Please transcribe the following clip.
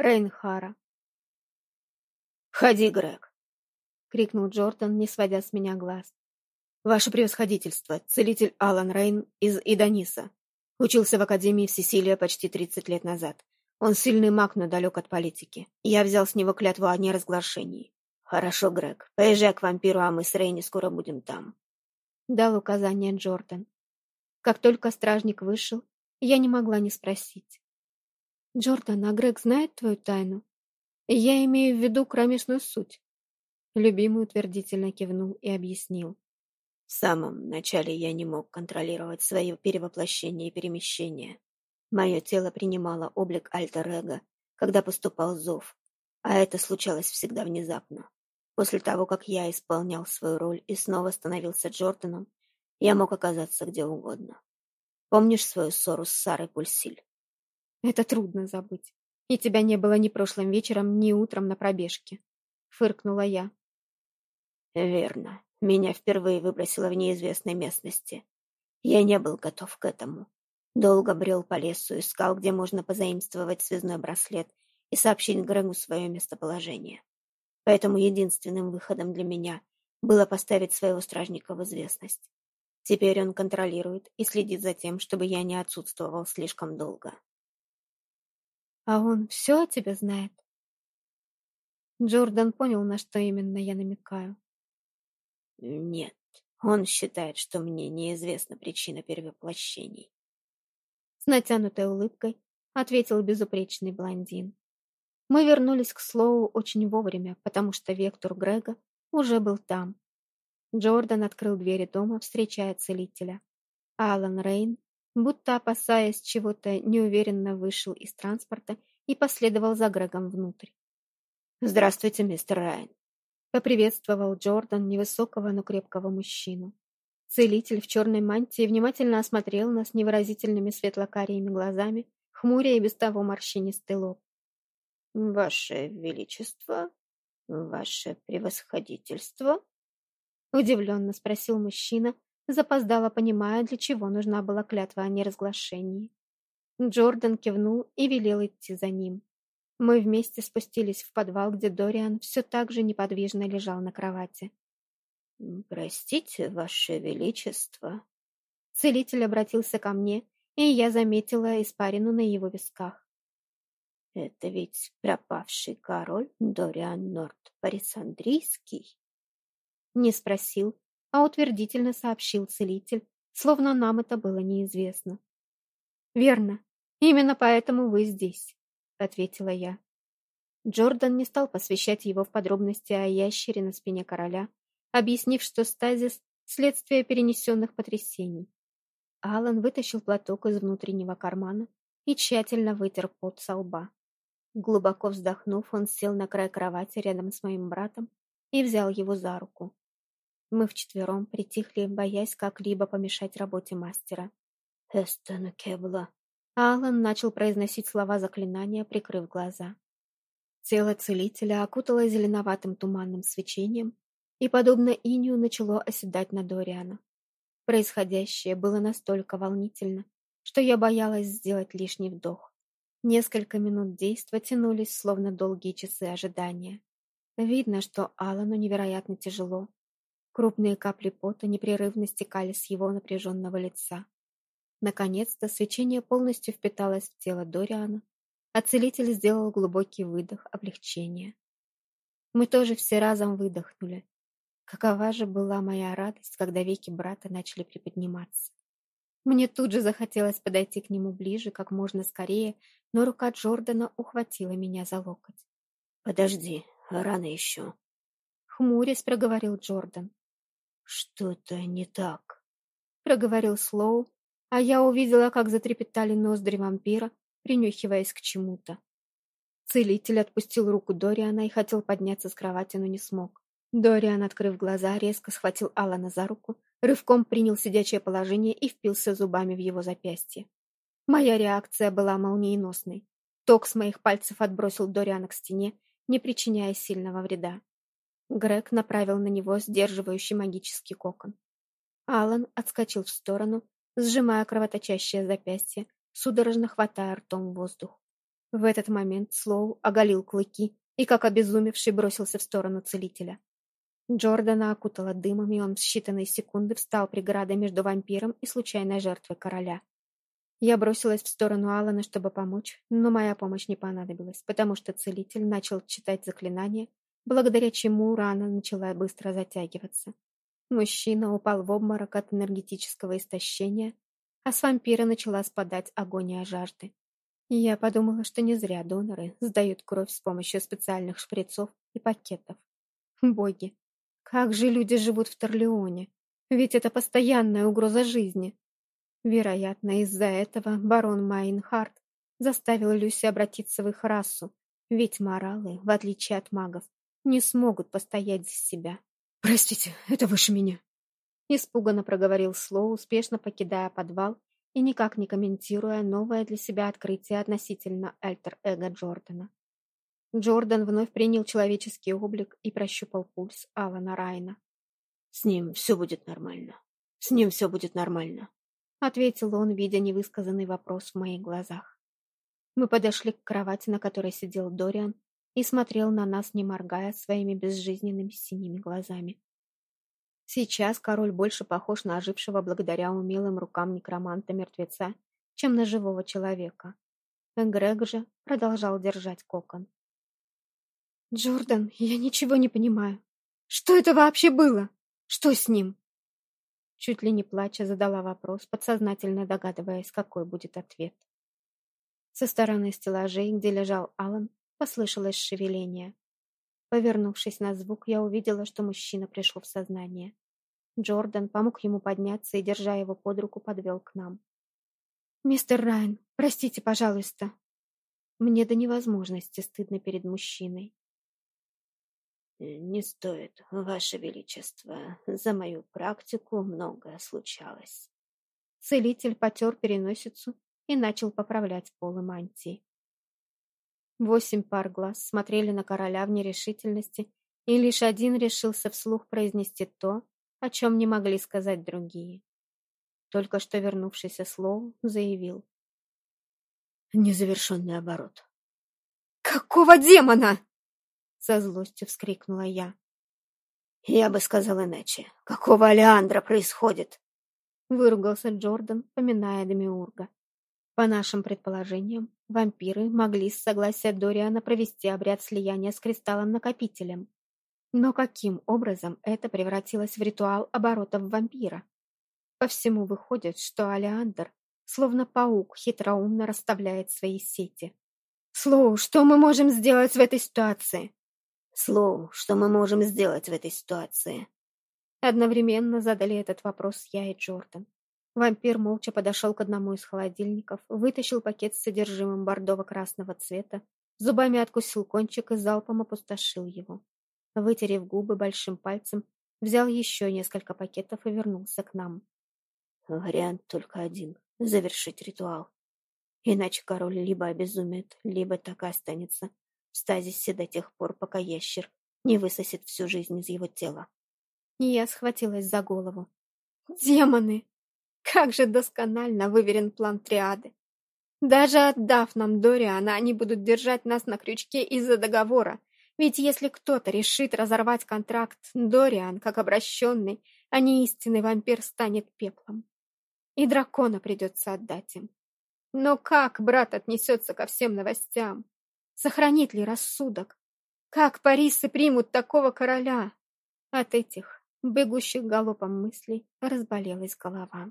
Рейнхара. «Ходи, Грег!» — крикнул Джордан, не сводя с меня глаз. «Ваше превосходительство, целитель Алан Рейн из Идониса. Учился в Академии в Сесилия почти 30 лет назад. Он сильный маг, но далек от политики. Я взял с него клятву о неразглашении. Хорошо, Грег, поезжай к вампиру, а мы с Рейни скоро будем там. Дал указание Джордан. Как только стражник вышел, я не могла не спросить. «Джордан, а Грег знает твою тайну? Я имею в виду кромешную суть». Любимый утвердительно кивнул и объяснил. В самом начале я не мог контролировать свое перевоплощение и перемещение. Мое тело принимало облик альтер-эго, когда поступал зов, а это случалось всегда внезапно. После того, как я исполнял свою роль и снова становился Джорданом, я мог оказаться где угодно. Помнишь свою ссору с Сарой Пульсиль? Это трудно забыть. И тебя не было ни прошлым вечером, ни утром на пробежке. Фыркнула я. Верно. Меня впервые выбросило в неизвестной местности. Я не был готов к этому. Долго брел по лесу, искал, где можно позаимствовать связной браслет и сообщить Грегу свое местоположение. Поэтому единственным выходом для меня было поставить своего стражника в известность. Теперь он контролирует и следит за тем, чтобы я не отсутствовал слишком долго. «А он все о тебе знает?» Джордан понял, на что именно я намекаю. Нет, он считает, что мне неизвестна причина перевоплощений. С натянутой улыбкой ответил безупречный блондин. Мы вернулись к Слоу очень вовремя, потому что Вектор Грега уже был там. Джордан открыл двери дома, встречая целителя. Алан Рейн, будто опасаясь чего-то, неуверенно вышел из транспорта и последовал за Грегом внутрь. «Здравствуйте, мистер Райан», Поприветствовал Джордан невысокого, но крепкого мужчину. Целитель в черной мантии внимательно осмотрел нас невыразительными светло-карими глазами, хмуря и без того морщинистый лоб. «Ваше Величество? Ваше Превосходительство?» Удивленно спросил мужчина, запоздало понимая, для чего нужна была клятва о неразглашении. Джордан кивнул и велел идти за ним. Мы вместе спустились в подвал, где Дориан все так же неподвижно лежал на кровати. «Простите, Ваше Величество». Целитель обратился ко мне, и я заметила испарину на его висках. «Это ведь пропавший король Дориан Норт Парисандрийский?» Не спросил, а утвердительно сообщил целитель, словно нам это было неизвестно. «Верно, именно поэтому вы здесь» ответила я. Джордан не стал посвящать его в подробности о ящере на спине короля, объяснив, что стазис – следствие перенесенных потрясений. Алан вытащил платок из внутреннего кармана и тщательно вытер пот со лба. Глубоко вздохнув, он сел на край кровати рядом с моим братом и взял его за руку. Мы вчетвером притихли, боясь как-либо помешать работе мастера. «Эстена Кебла», Алан начал произносить слова заклинания, прикрыв глаза. Тело целителя окутало зеленоватым туманным свечением, и, подобно инию, начало оседать на Дориана. Происходящее было настолько волнительно, что я боялась сделать лишний вдох. Несколько минут действа тянулись, словно долгие часы ожидания. Видно, что Алану невероятно тяжело. Крупные капли пота непрерывно стекали с его напряженного лица. Наконец-то свечение полностью впиталось в тело Дориана, а целитель сделал глубокий выдох облегчения. Мы тоже все разом выдохнули. Какова же была моя радость, когда веки брата начали приподниматься. Мне тут же захотелось подойти к нему ближе, как можно скорее, но рука Джордана ухватила меня за локоть. «Подожди, рано еще», — хмурясь проговорил Джордан. «Что-то не так», — проговорил Слоу, а я увидела, как затрепетали ноздри вампира, принюхиваясь к чему-то. Целитель отпустил руку Дориана и хотел подняться с кровати, но не смог. Дориан, открыв глаза, резко схватил Алана за руку, рывком принял сидячее положение и впился зубами в его запястье. Моя реакция была молниеносной. Ток с моих пальцев отбросил Дориана к стене, не причиняя сильного вреда. Грег направил на него сдерживающий магический кокон. Алан отскочил в сторону, сжимая кровоточащее запястье, судорожно хватая ртом воздух. В этот момент Слоу оголил клыки и, как обезумевший, бросился в сторону целителя. Джордана окутала дымом, и он в считанные секунды встал преградой между вампиром и случайной жертвой короля. Я бросилась в сторону Алана, чтобы помочь, но моя помощь не понадобилась, потому что целитель начал читать заклинание, благодаря чему рана начала быстро затягиваться. Мужчина упал в обморок от энергетического истощения, а с вампира начала спадать агония жажды. И я подумала, что не зря доноры сдают кровь с помощью специальных шприцов и пакетов. Боги, как же люди живут в Торлеоне? Ведь это постоянная угроза жизни. Вероятно, из-за этого барон Майнхарт заставил Люси обратиться в их расу, ведь моралы, в отличие от магов, не смогут постоять за себя. «Простите, это выше меня», — испуганно проговорил Слоу, успешно покидая подвал и никак не комментируя новое для себя открытие относительно альтер-эго Джордана. Джордан вновь принял человеческий облик и прощупал пульс Алана Райна. «С ним все будет нормально. С ним все будет нормально», — ответил он, видя невысказанный вопрос в моих глазах. Мы подошли к кровати, на которой сидел Дориан, и смотрел на нас, не моргая своими безжизненными синими глазами. Сейчас король больше похож на ожившего благодаря умелым рукам некроманта-мертвеца, чем на живого человека. Грег же продолжал держать кокон. «Джордан, я ничего не понимаю. Что это вообще было? Что с ним?» Чуть ли не плача задала вопрос, подсознательно догадываясь, какой будет ответ. Со стороны стеллажей, где лежал Алан, послышалось шевеление. Повернувшись на звук, я увидела, что мужчина пришел в сознание. Джордан помог ему подняться и, держа его под руку, подвел к нам. «Мистер Райан, простите, пожалуйста». Мне до невозможности стыдно перед мужчиной. «Не стоит, Ваше Величество. За мою практику многое случалось». Целитель потер переносицу и начал поправлять полы мантии. Восемь пар глаз смотрели на короля в нерешительности, и лишь один решился вслух произнести то, о чем не могли сказать другие. Только что вернувшийся Слоу заявил. «Незавершенный оборот». «Какого демона?» Со злостью вскрикнула я. «Я бы сказал иначе. Какого Алеандра происходит?» Выругался Джордан, поминая Демиурга. По нашим предположениям, вампиры могли с согласия Дориана провести обряд слияния с кристаллом-накопителем. Но каким образом это превратилось в ритуал оборота в вампира? По всему выходит, что Алеандр, словно паук, хитроумно расставляет свои сети. «Слоу, что мы можем сделать в этой ситуации?» Слоу, что мы можем сделать в этой ситуации?» Одновременно задали этот вопрос я и Джордан. Вампир молча подошел к одному из холодильников, вытащил пакет с содержимым бордово-красного цвета, зубами откусил кончик и залпом опустошил его. Вытерев губы большим пальцем, взял еще несколько пакетов и вернулся к нам. Вариант только один — завершить ритуал. Иначе король либо обезумеет, либо так и останется в стазисе до тех пор, пока ящер не высосет всю жизнь из его тела. Я схватилась за голову. «Демоны! Как же досконально выверен план триады! Даже отдав нам Дориана, они будут держать нас на крючке из-за договора. Ведь если кто-то решит разорвать контракт, Дориан, как обращенный, а не истинный вампир, станет пеплом. И дракона придется отдать им. Но как брат отнесется ко всем новостям? Сохранит ли рассудок? Как Парисы примут такого короля? От этих, бегущих галопом мыслей, разболелась голова.